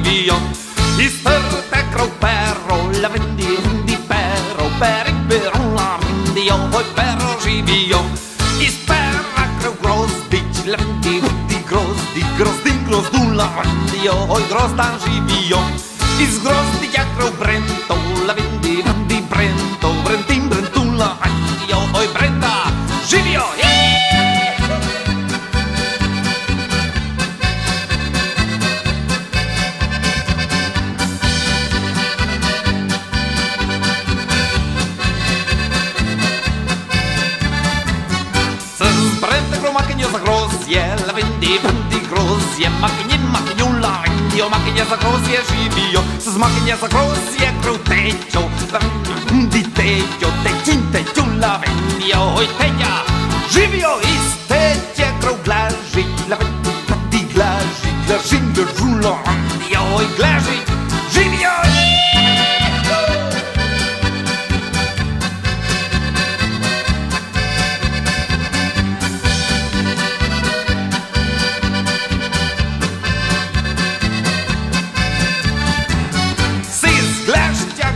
pavillon Is per te perro, la vendi di perro, per il peron la vendi poi perro givio. Is per la crau gross bitch, la vendi di gross, di gross, di gross, du io, poi gross da givio. Is gross di chiacro brento, la windy, windy Gruzję, maknie, makniula, indio, maknie za Gruzję, żywio, zmaknie za Gruzję, krutecio, windy, tecio, tecin, teciula, windio, oj, tecia, żywio i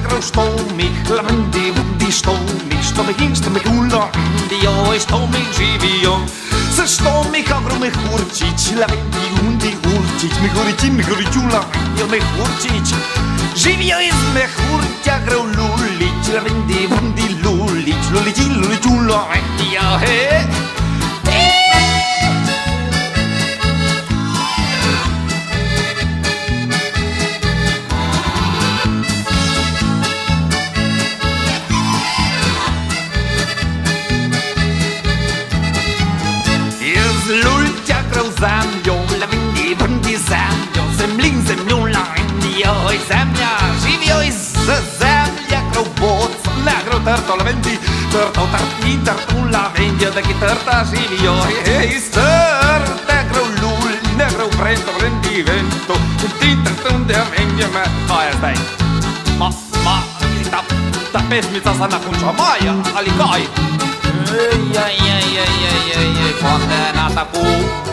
i Landy, Woody, Stormy, Stormy Kingston, my Kula, India, Stormy, Givio. Ze Stormy kavrą my churcić, Lawendi, Undy, Hurcić, my churci, my churciula, India, my churcić. Żywio jest me churcia, grą lulić, Lawendi, Undy, lulić, lulić, lulić, ula, India, hej. La vendi, trto, tartin, tartu, la vendi, da ki trta živijo, iz trte grov lul, ne grov prento, vendi, vento, tin, tartun, da vendi, me, to je zdaj. Ma, ma, ta, ta pesmica sa nakonča maja, ali kaj? Ej, ej, ej, ej, ej, ej, ej, fonte na taku.